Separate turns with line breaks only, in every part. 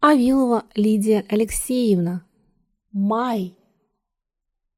Авилова Лидия Алексеевна. Май.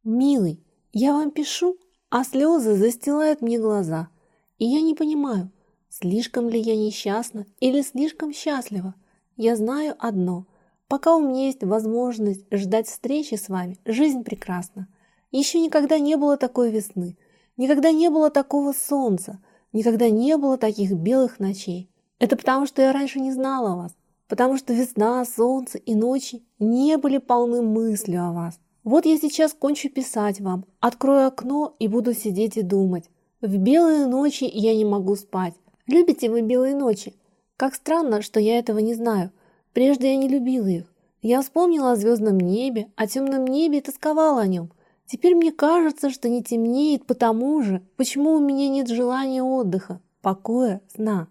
Милый, я вам пишу, а слезы застилают мне глаза. И я не понимаю, слишком ли я несчастна или слишком счастлива. Я знаю одно. Пока у меня есть возможность ждать встречи с вами, жизнь прекрасна. Еще никогда не было такой весны, никогда не было такого солнца, никогда не было таких белых ночей. Это потому, что я раньше не знала вас потому что весна, солнце и ночи не были полны мыслью о вас. Вот я сейчас кончу писать вам, открою окно и буду сидеть и думать. В белые ночи я не могу спать. Любите вы белые ночи? Как странно, что я этого не знаю. Прежде я не любила их. Я вспомнила о звездном небе, о темном небе и тосковала о нем. Теперь мне кажется, что не темнеет потому же, почему у меня нет желания отдыха, покоя, сна.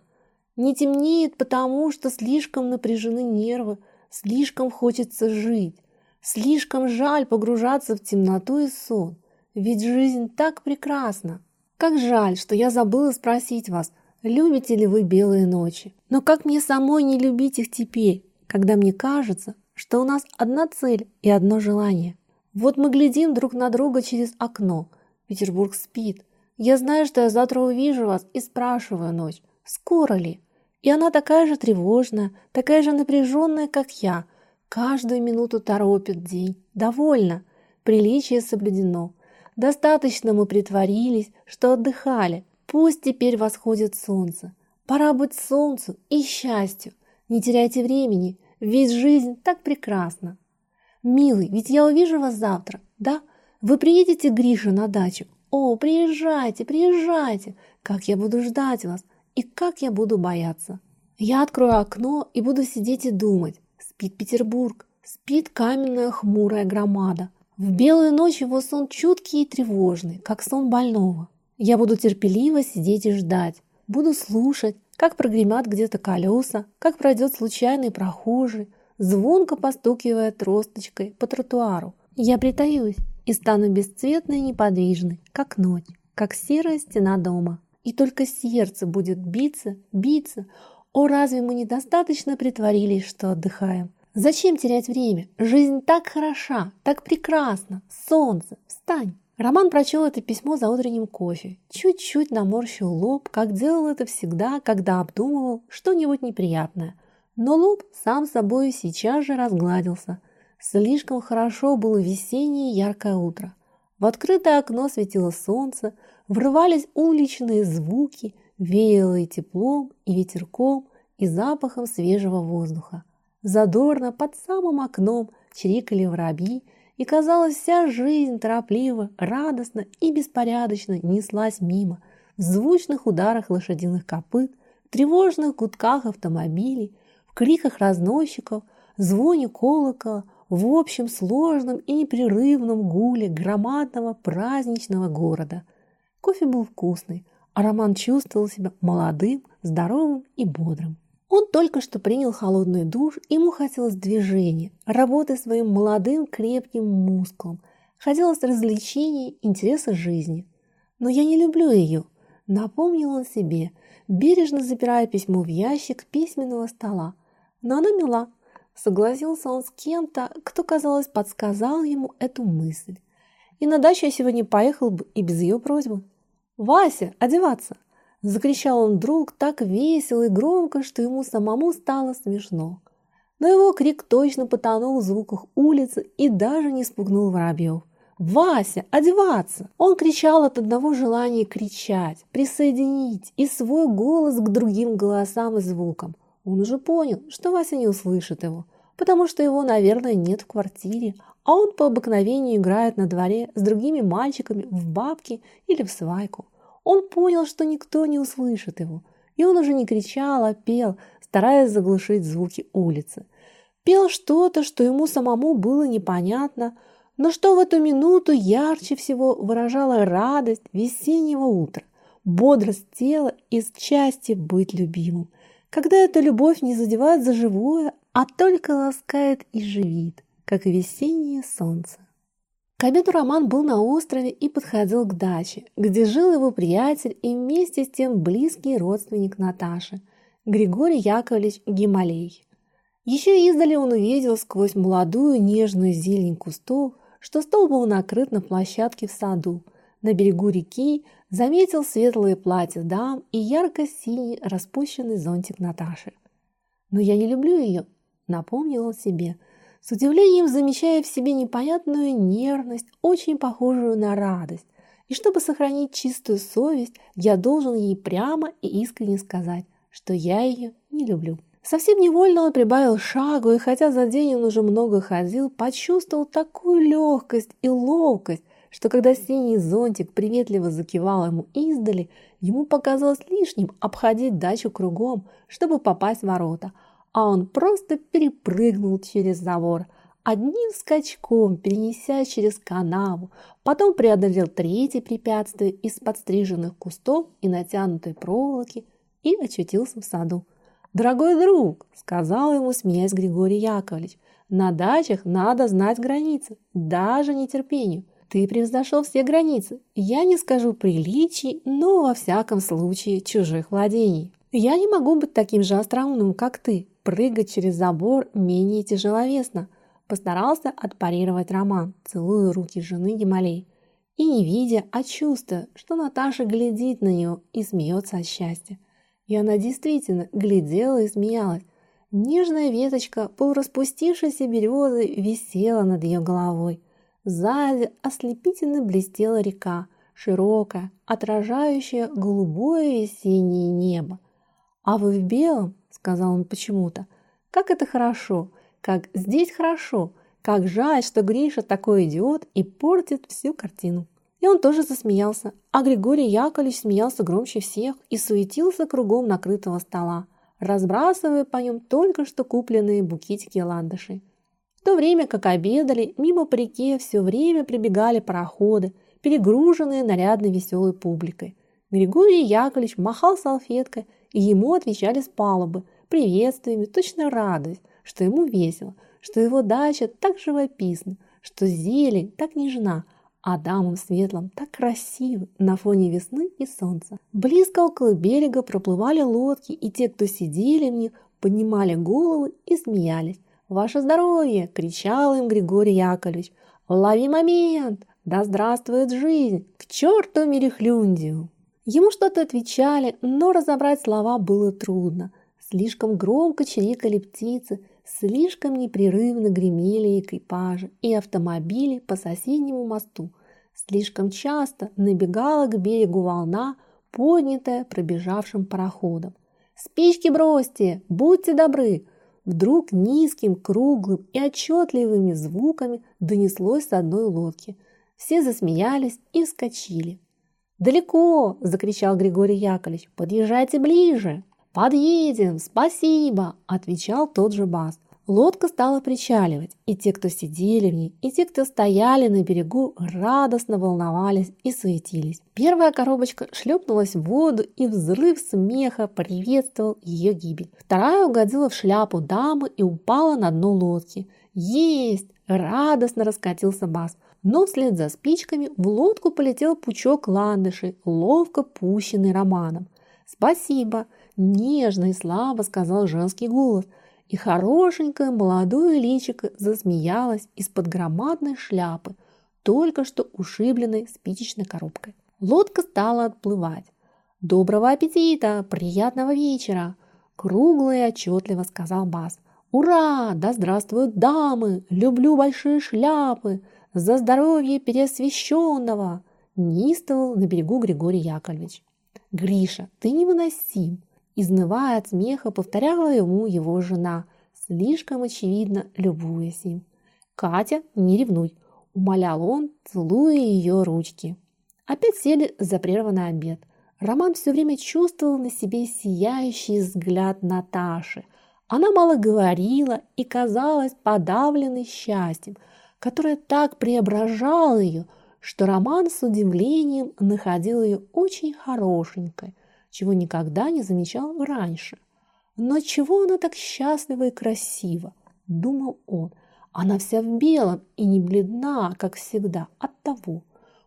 Не темнеет потому, что слишком напряжены нервы, слишком хочется жить, слишком жаль погружаться в темноту и сон. Ведь жизнь так прекрасна. Как жаль, что я забыла спросить вас, любите ли вы белые ночи. Но как мне самой не любить их теперь, когда мне кажется, что у нас одна цель и одно желание. Вот мы глядим друг на друга через окно. Петербург спит. Я знаю, что я завтра увижу вас и спрашиваю ночь, скоро ли? И она такая же тревожная, такая же напряженная, как я. Каждую минуту торопит день. Довольно. Приличие соблюдено. Достаточно мы притворились, что отдыхали. Пусть теперь восходит солнце. Пора быть солнцу и счастью. Не теряйте времени, ведь жизнь так прекрасна. Милый, ведь я увижу вас завтра, да? Вы приедете, Гриша, на дачу? О, приезжайте, приезжайте. Как я буду ждать вас. И как я буду бояться? Я открою окно и буду сидеть и думать. Спит Петербург, спит каменная хмурая громада. В белую ночь его сон чуткий и тревожный, как сон больного. Я буду терпеливо сидеть и ждать. Буду слушать, как прогремят где-то колеса, как пройдет случайный прохожий, звонко постукивая тросточкой по тротуару. Я притаюсь и стану бесцветной и неподвижной, как ночь, как серая стена дома и только сердце будет биться, биться. О, разве мы недостаточно притворились, что отдыхаем? Зачем терять время? Жизнь так хороша, так прекрасна. Солнце, встань! Роман прочел это письмо за утренним кофе. Чуть-чуть наморщил лоб, как делал это всегда, когда обдумывал что-нибудь неприятное. Но лоб сам собой сейчас же разгладился. Слишком хорошо было весеннее яркое утро. В открытое окно светило солнце, Врывались уличные звуки, веяло и теплом, и ветерком, и запахом свежего воздуха. Задорно под самым окном чирикали воробьи, и, казалось, вся жизнь торопливо, радостно и беспорядочно неслась мимо, в звучных ударах лошадиных копыт, в тревожных гудках автомобилей, в криках разносчиков, звоне колокола, в общем сложном и непрерывном гуле громадного праздничного города – Кофе был вкусный, а Роман чувствовал себя молодым, здоровым и бодрым. Он только что принял холодный душ, ему хотелось движения, работы своим молодым крепким мускулом, хотелось развлечений, интереса жизни. «Но я не люблю ее», — напомнил он себе, бережно запирая письмо в ящик письменного стола. «Но она мила», — согласился он с кем-то, кто, казалось, подсказал ему эту мысль и на дачу я сегодня поехал бы и без ее просьбы. «Вася, одеваться!» – закричал он вдруг так весело и громко, что ему самому стало смешно. Но его крик точно потонул в звуках улицы и даже не спугнул воробьев. «Вася, одеваться!» Он кричал от одного желания кричать, присоединить и свой голос к другим голосам и звукам. Он уже понял, что Вася не услышит его, потому что его, наверное, нет в квартире, а он по обыкновению играет на дворе с другими мальчиками в бабки или в свайку. Он понял, что никто не услышит его, и он уже не кричал, а пел, стараясь заглушить звуки улицы. Пел что-то, что ему самому было непонятно, но что в эту минуту ярче всего выражало радость весеннего утра, бодрость тела и счастье быть любимым, когда эта любовь не задевает за живое, а только ласкает и живит как весеннее солнце. К обеду Роман был на острове и подходил к даче, где жил его приятель и вместе с тем близкий родственник Наташи, Григорий Яковлевич Гималей. Еще издали он увидел сквозь молодую нежную зелень кустов, что стол был накрыт на площадке в саду. На берегу реки заметил светлые платья дам и ярко-синий распущенный зонтик Наташи. «Но я не люблю ее», — напомнил он себе, с удивлением замечая в себе непонятную нервность, очень похожую на радость. И чтобы сохранить чистую совесть, я должен ей прямо и искренне сказать, что я ее не люблю. Совсем невольно он прибавил шагу, и хотя за день он уже много ходил, почувствовал такую легкость и ловкость, что когда синий зонтик приветливо закивал ему издали, ему показалось лишним обходить дачу кругом, чтобы попасть в ворота, а он просто перепрыгнул через забор, одним скачком перенеся через канаву, потом преодолел третье препятствие из подстриженных кустов и натянутой проволоки и очутился в саду. «Дорогой друг», — сказал ему, смеясь Григорий Яковлевич, «на дачах надо знать границы, даже нетерпению. Ты превзошел все границы. Я не скажу приличий, но во всяком случае чужих владений. Я не могу быть таким же остроумным, как ты. Прыгать через забор менее тяжеловесно. Постарался отпарировать Роман, целуя руки жены Гималей. И не видя, а чувствуя, что Наташа глядит на нее и смеется от счастья. И она действительно глядела и смеялась. Нежная веточка полураспустившейся березы висела над ее головой. Сзади ослепительно блестела река, широкая, отражающая голубое весеннее небо. «А вы в белом?» – сказал он почему-то. «Как это хорошо! Как здесь хорошо! Как жаль, что Гриша такой идиот и портит всю картину!» И он тоже засмеялся, а Григорий Яковлевич смеялся громче всех и суетился кругом накрытого стола, разбрасывая по нем только что купленные букетики ландышей. В то время как обедали, мимо по реке все время прибегали пароходы, перегруженные нарядной веселой публикой. Григорий Яковлевич махал салфеткой, и ему отвечали с палубы, приветствиями, точно радость, что ему весело, что его дача так живописна, что зелень так нежна, а дамам светлым так красиво на фоне весны и солнца. Близко около берега проплывали лодки, и те, кто сидели в них, поднимали головы и смеялись. «Ваше здоровье!» – кричал им Григорий Яковлевич. «Лови момент! Да здравствует жизнь! К черту Мерехлюндию!» Ему что-то отвечали, но разобрать слова было трудно. Слишком громко чирикали птицы, слишком непрерывно гремели экипажи и автомобили по соседнему мосту. Слишком часто набегала к берегу волна, поднятая пробежавшим пароходом. «Спички бросьте! Будьте добры!» Вдруг низким, круглым и отчетливыми звуками донеслось с одной лодки. Все засмеялись и вскочили. «Далеко!» – закричал Григорий Яковлевич. «Подъезжайте ближе!» «Подъедем! Спасибо!» – отвечал тот же бас. Лодка стала причаливать, и те, кто сидели в ней, и те, кто стояли на берегу, радостно волновались и суетились. Первая коробочка шлепнулась в воду, и взрыв смеха приветствовал ее гибель. Вторая угодила в шляпу дамы и упала на дно лодки. «Есть!» – радостно раскатился бас. Но вслед за спичками в лодку полетел пучок ландышей, ловко пущенный романом. «Спасибо!» – нежно и слабо сказал женский голос – и хорошенькое молодое личико засмеялось из-под громадной шляпы, только что ушибленной спичечной коробкой. Лодка стала отплывать. «Доброго аппетита! Приятного вечера!» Кругло и отчетливо сказал Бас. «Ура! Да здравствуют дамы! Люблю большие шляпы! За здоровье переосвященного!» Нистовал на берегу Григорий Яковлевич. «Гриша, ты невыносим! Изнывая от смеха, повторяла ему его жена, слишком очевидно любуясь им. «Катя, не ревнуй!» – умолял он, целуя ее ручки. Опять сели за прерванный обед. Роман все время чувствовал на себе сияющий взгляд Наташи. Она мало говорила и казалась подавленной счастьем, которое так преображало ее, что Роман с удивлением находил ее очень хорошенькой, чего никогда не замечал раньше. Но чего она так счастлива и красива? Думал он. Она вся в белом и не бледна, как всегда, от того.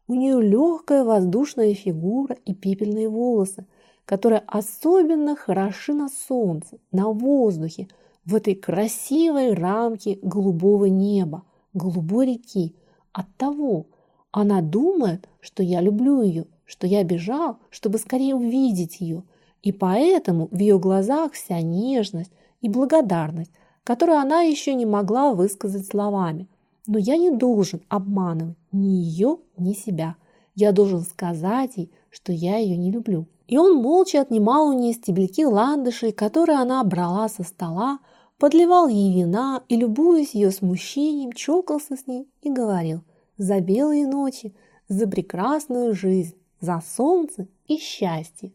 У нее легкая воздушная фигура и пепельные волосы, которые особенно хороши на солнце, на воздухе, в этой красивой рамке голубого неба, голубой реки. От того она думает, что я люблю ее, что я бежал, чтобы скорее увидеть ее. И поэтому в ее глазах вся нежность и благодарность, которую она еще не могла высказать словами. Но я не должен обманывать ни ее, ни себя. Я должен сказать ей, что я ее не люблю. И он молча отнимал у нее стебельки ландышей, которые она брала со стола, подливал ей вина и, любуясь ее смущением, чокался с ней и говорил «За белые ночи, за прекрасную жизнь, за солнце и счастье».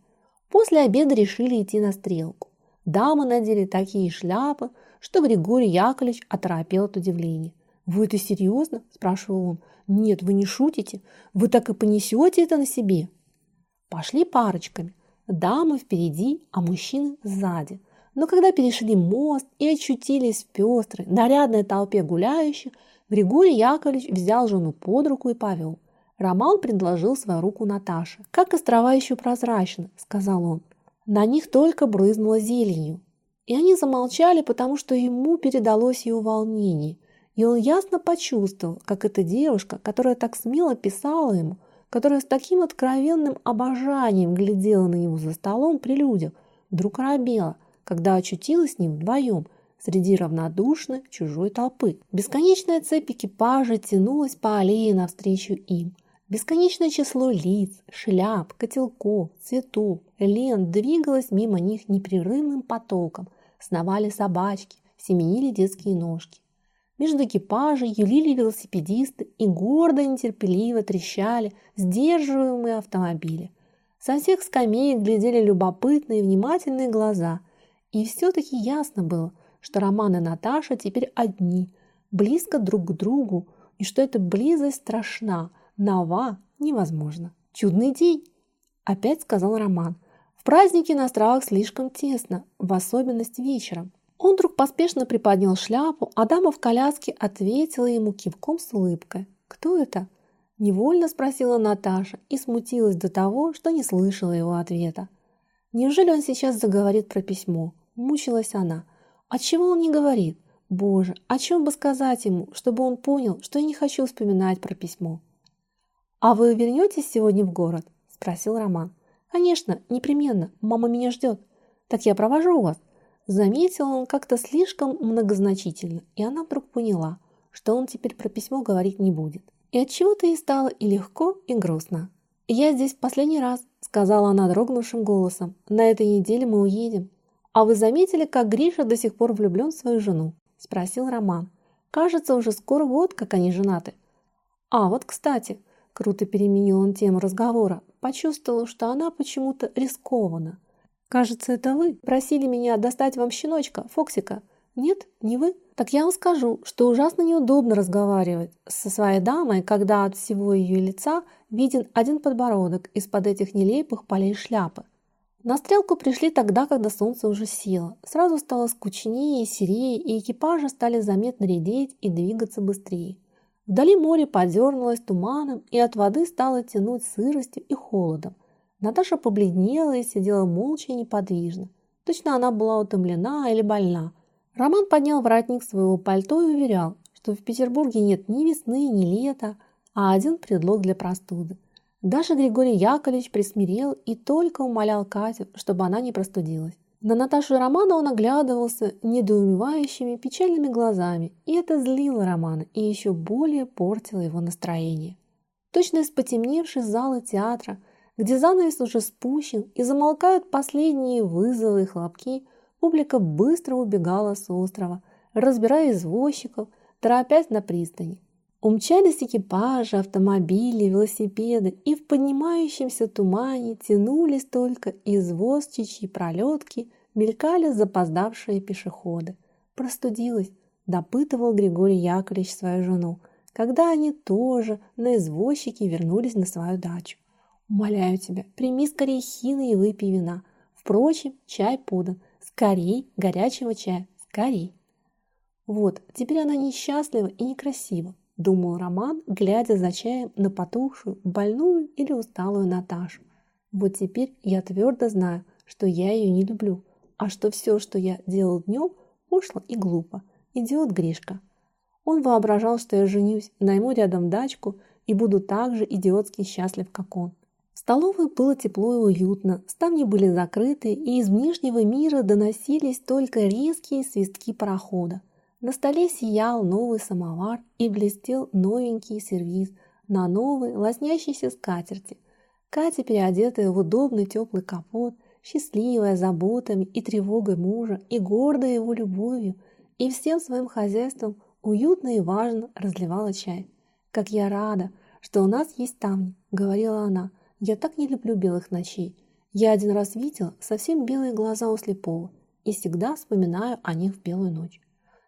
После обеда решили идти на стрелку. Дамы надели такие шляпы, что Григорий Яковлевич оторопел от удивления. «Вы это серьезно?» – спрашивал он. «Нет, вы не шутите. Вы так и понесете это на себе». Пошли парочками. Дамы впереди, а мужчины сзади. Но когда перешли мост и очутились в пестрой, нарядной толпе гуляющих, Григорий Яковлевич взял жену под руку и повел. Роман предложил свою руку Наташе. «Как острова еще прозрачны», – сказал он. На них только брызнуло зеленью. И они замолчали, потому что ему передалось ее волнение – и он ясно почувствовал, как эта девушка, которая так смело писала ему, которая с таким откровенным обожанием глядела на него за столом при людях, вдруг робела, когда очутилась с ним вдвоем среди равнодушной чужой толпы. Бесконечная цепь экипажа тянулась по аллее навстречу им. Бесконечное число лиц, шляп, котелков, цветов, лент двигалось мимо них непрерывным потоком. Сновали собачки, семенили детские ножки. Между экипажей юлили велосипедисты и гордо и нетерпеливо трещали сдерживаемые автомобили. Со всех скамеек глядели любопытные внимательные глаза. И все-таки ясно было, что Роман и Наташа теперь одни, близко друг к другу, и что эта близость страшна, нова, невозможно. «Чудный день!» – опять сказал Роман. «В празднике на островах слишком тесно, в особенности вечером. Он вдруг поспешно приподнял шляпу, а дама в коляске ответила ему кивком с улыбкой. «Кто это?» – невольно спросила Наташа и смутилась до того, что не слышала его ответа. «Неужели он сейчас заговорит про письмо?» – мучилась она. «А чего он не говорит? Боже, о чем бы сказать ему, чтобы он понял, что я не хочу вспоминать про письмо?» «А вы вернетесь сегодня в город?» – спросил Роман. «Конечно, непременно. Мама меня ждет. Так я провожу вас. Заметил он как-то слишком многозначительно, и она вдруг поняла, что он теперь про письмо говорить не будет. И от чего то ей стало и легко, и грустно. «Я здесь в последний раз», — сказала она дрогнувшим голосом. «На этой неделе мы уедем». «А вы заметили, как Гриша до сих пор влюблен в свою жену?» — спросил Роман. «Кажется, уже скоро год, как они женаты». «А, вот кстати», — круто переменил он тему разговора, почувствовал, что она почему-то рискована. «Кажется, это вы просили меня достать вам щеночка, Фоксика. Нет, не вы? Так я вам скажу, что ужасно неудобно разговаривать со своей дамой, когда от всего ее лица виден один подбородок из-под этих нелепых полей шляпы. На стрелку пришли тогда, когда солнце уже село. Сразу стало скучнее серее, и экипажи стали заметно редеть и двигаться быстрее. Вдали море подернулось туманом, и от воды стало тянуть сыростью и холодом. Наташа побледнела и сидела молча и неподвижно. Точно она была утомлена или больна. Роман поднял воротник своего пальто и уверял, что в Петербурге нет ни весны, ни лета, а один предлог для простуды. Даже Григорий Яковлевич присмирел и только умолял Катю, чтобы она не простудилась. На Наташу Романа он оглядывался недоумевающими, печальными глазами, и это злило Романа и еще более портило его настроение. Точно из потемневшей зала театра где занавес уже спущен и замолкают последние вызовы и хлопки, публика быстро убегала с острова, разбирая извозчиков, торопясь на пристани. Умчались экипажи, автомобили, велосипеды, и в поднимающемся тумане тянулись только извозчичьи пролетки, мелькали запоздавшие пешеходы. Простудилась, допытывал Григорий Яковлевич свою жену, когда они тоже на извозчике вернулись на свою дачу. Умоляю тебя, прими скорее хины и выпей вина. Впрочем, чай подан. Скорей, горячего чая, скорей. Вот, теперь она несчастлива и некрасива, думал Роман, глядя за чаем на потухшую, больную или усталую Наташу. Вот теперь я твердо знаю, что я ее не люблю, а что все, что я делал днем, Пошло и глупо. Идиот Гришка. Он воображал, что я женюсь, найму рядом дачку и буду так же идиотски счастлив, как он. В столовой было тепло и уютно, ставни были закрыты, и из внешнего мира доносились только резкие свистки парохода. На столе сиял новый самовар и блестел новенький сервиз на новой лоснящейся скатерти. Катя, переодетая в удобный теплый капот, счастливая заботами и тревогой мужа и гордая его любовью, и всем своим хозяйством уютно и важно разливала чай. «Как я рада, что у нас есть ставни», — говорила она, — я так не люблю белых ночей. Я один раз видела совсем белые глаза у слепого и всегда вспоминаю о них в белую ночь.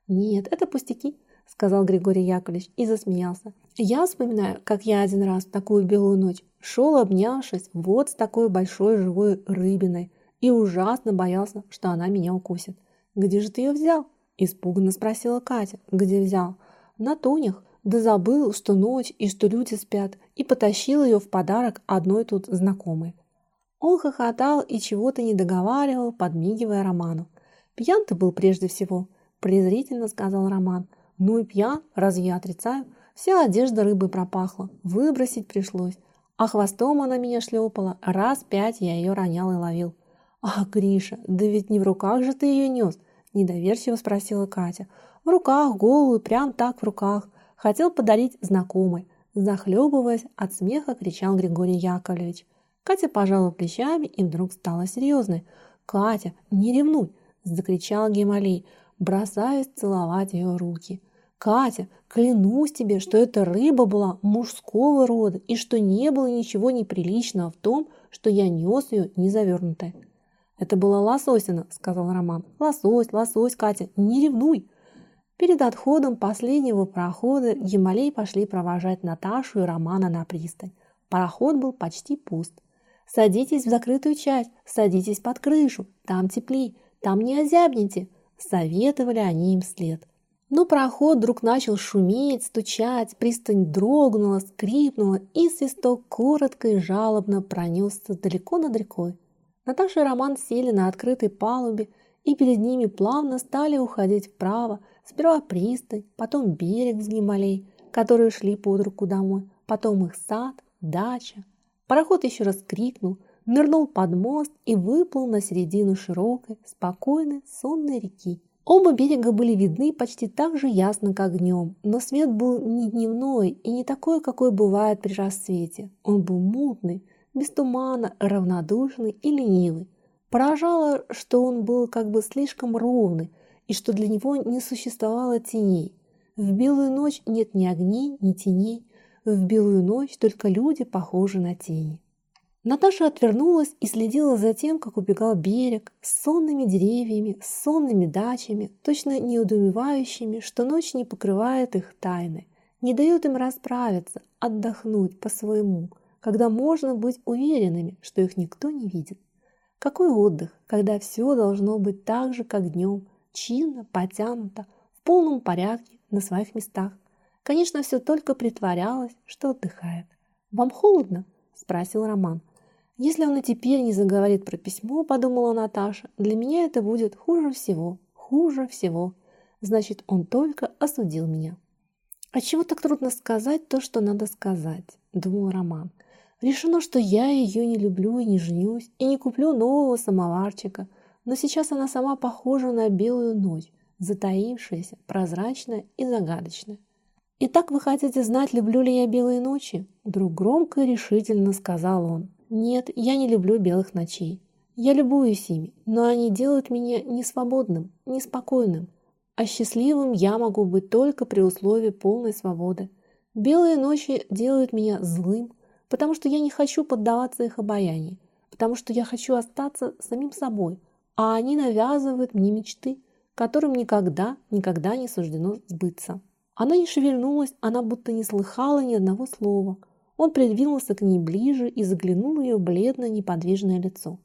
Нет, это пустяки, сказал Григорий Яковлевич и засмеялся. Я вспоминаю, как я один раз в такую белую ночь шел, обнявшись вот с такой большой живой рыбиной и ужасно боялся, что она меня укусит. «Где же ты ее взял?» – испуганно спросила Катя. «Где взял?» «На тонях да забыл, что ночь и что люди спят, и потащил ее в подарок одной тут знакомой. Он хохотал и чего-то не договаривал, подмигивая Роману. «Пьян ты был прежде всего», – презрительно сказал Роман. «Ну и пьян, разве я отрицаю? Вся одежда рыбы пропахла, выбросить пришлось. А хвостом она меня шлепала, раз пять я ее ронял и ловил». «Ах, Гриша, да ведь не в руках же ты ее нес?» – недоверчиво спросила Катя. «В руках, голую, прям так в руках хотел подарить знакомой. Захлебываясь от смеха, кричал Григорий Яковлевич. Катя пожала плечами и вдруг стала серьезной. «Катя, не ревнуй!» – закричал Гемалей, бросаясь целовать ее руки. «Катя, клянусь тебе, что эта рыба была мужского рода и что не было ничего неприличного в том, что я нес ее незавернутой». «Это была лососина», – сказал Роман. «Лосось, лосось, Катя, не ревнуй!» Перед отходом последнего парохода Емалей пошли провожать Наташу и Романа на пристань. Пароход был почти пуст. «Садитесь в закрытую часть, садитесь под крышу, там теплей, там не озябните», – советовали они им вслед. Но пароход вдруг начал шуметь, стучать, пристань дрогнула, скрипнула, и свисток коротко и жалобно пронесся далеко над рекой. Наташа и Роман сели на открытой палубе, и перед ними плавно стали уходить вправо, Сперва пристань, потом берег с Гималей, которые шли под руку домой, потом их сад, дача. Пароход еще раз крикнул, нырнул под мост и выплыл на середину широкой, спокойной, сонной реки. Оба берега были видны почти так же ясно, как днем, но свет был не дневной и не такой, какой бывает при рассвете. Он был мутный, без тумана, равнодушный и ленивый. Поражало, что он был как бы слишком ровный, и что для него не существовало теней. В белую ночь нет ни огней, ни теней. В белую ночь только люди похожи на тени. Наташа отвернулась и следила за тем, как убегал берег с сонными деревьями, с сонными дачами, точно неудумевающими, что ночь не покрывает их тайны, не дает им расправиться, отдохнуть по-своему, когда можно быть уверенными, что их никто не видит. Какой отдых, когда все должно быть так же, как днем, чинно, потянуто, в полном порядке, на своих местах. Конечно, все только притворялось, что отдыхает. «Вам холодно?» – спросил Роман. «Если он и теперь не заговорит про письмо, – подумала Наташа, – для меня это будет хуже всего, хуже всего. Значит, он только осудил меня». «А чего так трудно сказать то, что надо сказать?» – думал Роман. «Решено, что я ее не люблю и не женюсь, и не куплю нового самоварчика – но сейчас она сама похожа на белую ночь, затаившаяся, прозрачная и загадочная. «Итак, вы хотите знать, люблю ли я белые ночи?» Вдруг громко и решительно сказал он. «Нет, я не люблю белых ночей. Я любуюсь ими, но они делают меня несвободным, неспокойным. А счастливым я могу быть только при условии полной свободы. Белые ночи делают меня злым, потому что я не хочу поддаваться их обаянию, потому что я хочу остаться самим собой, а они навязывают мне мечты, которым никогда, никогда не суждено сбыться. Она не шевельнулась, она будто не слыхала ни одного слова. Он придвинулся к ней ближе и заглянул в ее бледное неподвижное лицо.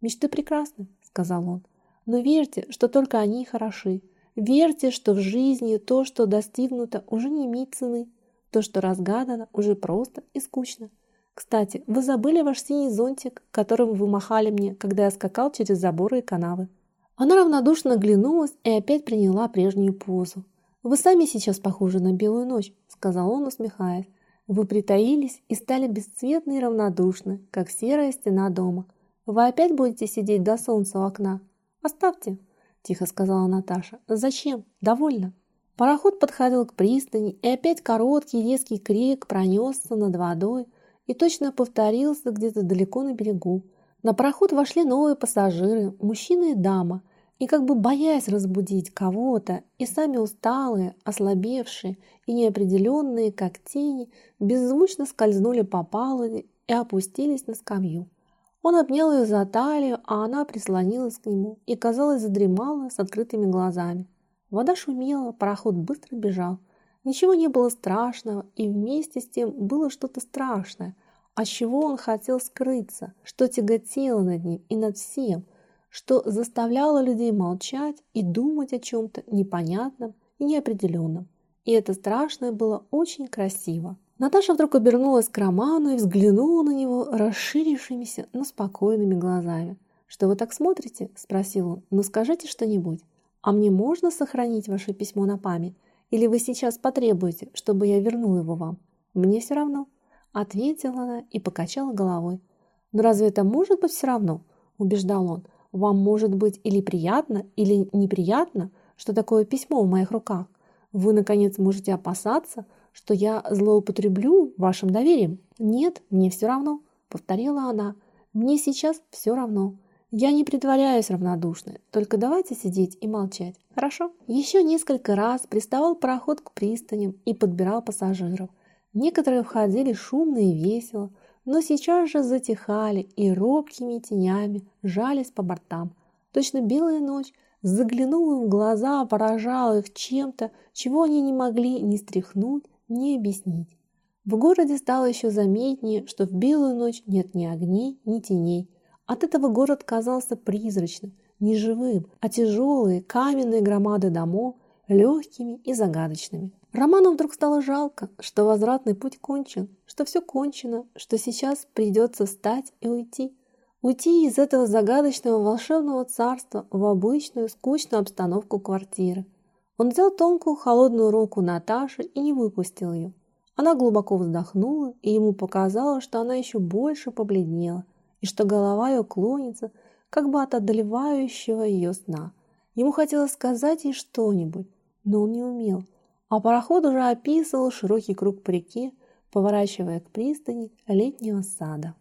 «Мечты прекрасны», — сказал он, — «но верьте, что только они хороши. Верьте, что в жизни то, что достигнуто, уже не имеет цены. То, что разгадано, уже просто и скучно. Кстати, вы забыли ваш синий зонтик, которым вы махали мне, когда я скакал через заборы и канавы. Она равнодушно оглянулась и опять приняла прежнюю позу. «Вы сами сейчас похожи на белую ночь», — сказал он, усмехаясь. «Вы притаились и стали бесцветны и равнодушны, как серая стена дома. Вы опять будете сидеть до солнца у окна? Оставьте», — тихо сказала Наташа. «Зачем? Довольно». Пароход подходил к пристани, и опять короткий резкий крик пронесся над водой и точно повторился где-то далеко на берегу. На пароход вошли новые пассажиры, мужчина и дама, и как бы боясь разбудить кого-то, и сами усталые, ослабевшие и неопределенные, как тени, беззвучно скользнули по палубе и опустились на скамью. Он обнял ее за талию, а она прислонилась к нему и, казалось, задремала с открытыми глазами. Вода шумела, пароход быстро бежал. Ничего не было страшного, и вместе с тем было что-то страшное, от чего он хотел скрыться, что тяготело над ним и над всем – что заставляло людей молчать и думать о чем-то непонятном и неопределенном. И это страшное было очень красиво. Наташа вдруг обернулась к Роману и взглянула на него расширившимися, но спокойными глазами. «Что вы так смотрите?» – спросил он. «Ну скажите что-нибудь. А мне можно сохранить ваше письмо на память? Или вы сейчас потребуете, чтобы я вернул его вам? Мне все равно», – ответила она и покачала головой. «Но разве это может быть все равно?» – убеждал он вам может быть или приятно, или неприятно, что такое письмо в моих руках. Вы, наконец, можете опасаться, что я злоупотреблю вашим доверием. Нет, мне все равно, повторила она. Мне сейчас все равно. Я не притворяюсь равнодушной, только давайте сидеть и молчать, хорошо? Еще несколько раз приставал пароход к пристаням и подбирал пассажиров. Некоторые входили шумно и весело, но сейчас же затихали и робкими тенями жались по бортам. Точно белая ночь заглянула им в глаза, поражала их чем-то, чего они не могли ни стряхнуть, ни объяснить. В городе стало еще заметнее, что в белую ночь нет ни огней, ни теней. От этого город казался призрачным, неживым, а тяжелые каменные громады домов легкими и загадочными. Роману вдруг стало жалко, что возвратный путь кончен, что все кончено, что сейчас придется встать и уйти. Уйти из этого загадочного волшебного царства в обычную скучную обстановку квартиры. Он взял тонкую холодную руку Наташи и не выпустил ее. Она глубоко вздохнула, и ему показалось, что она еще больше побледнела, и что голова ее клонится, как бы от одолевающего ее сна. Ему хотелось сказать ей что-нибудь, но он не умел – а пароход уже описывал широкий круг по реке, поворачивая к пристани летнего сада.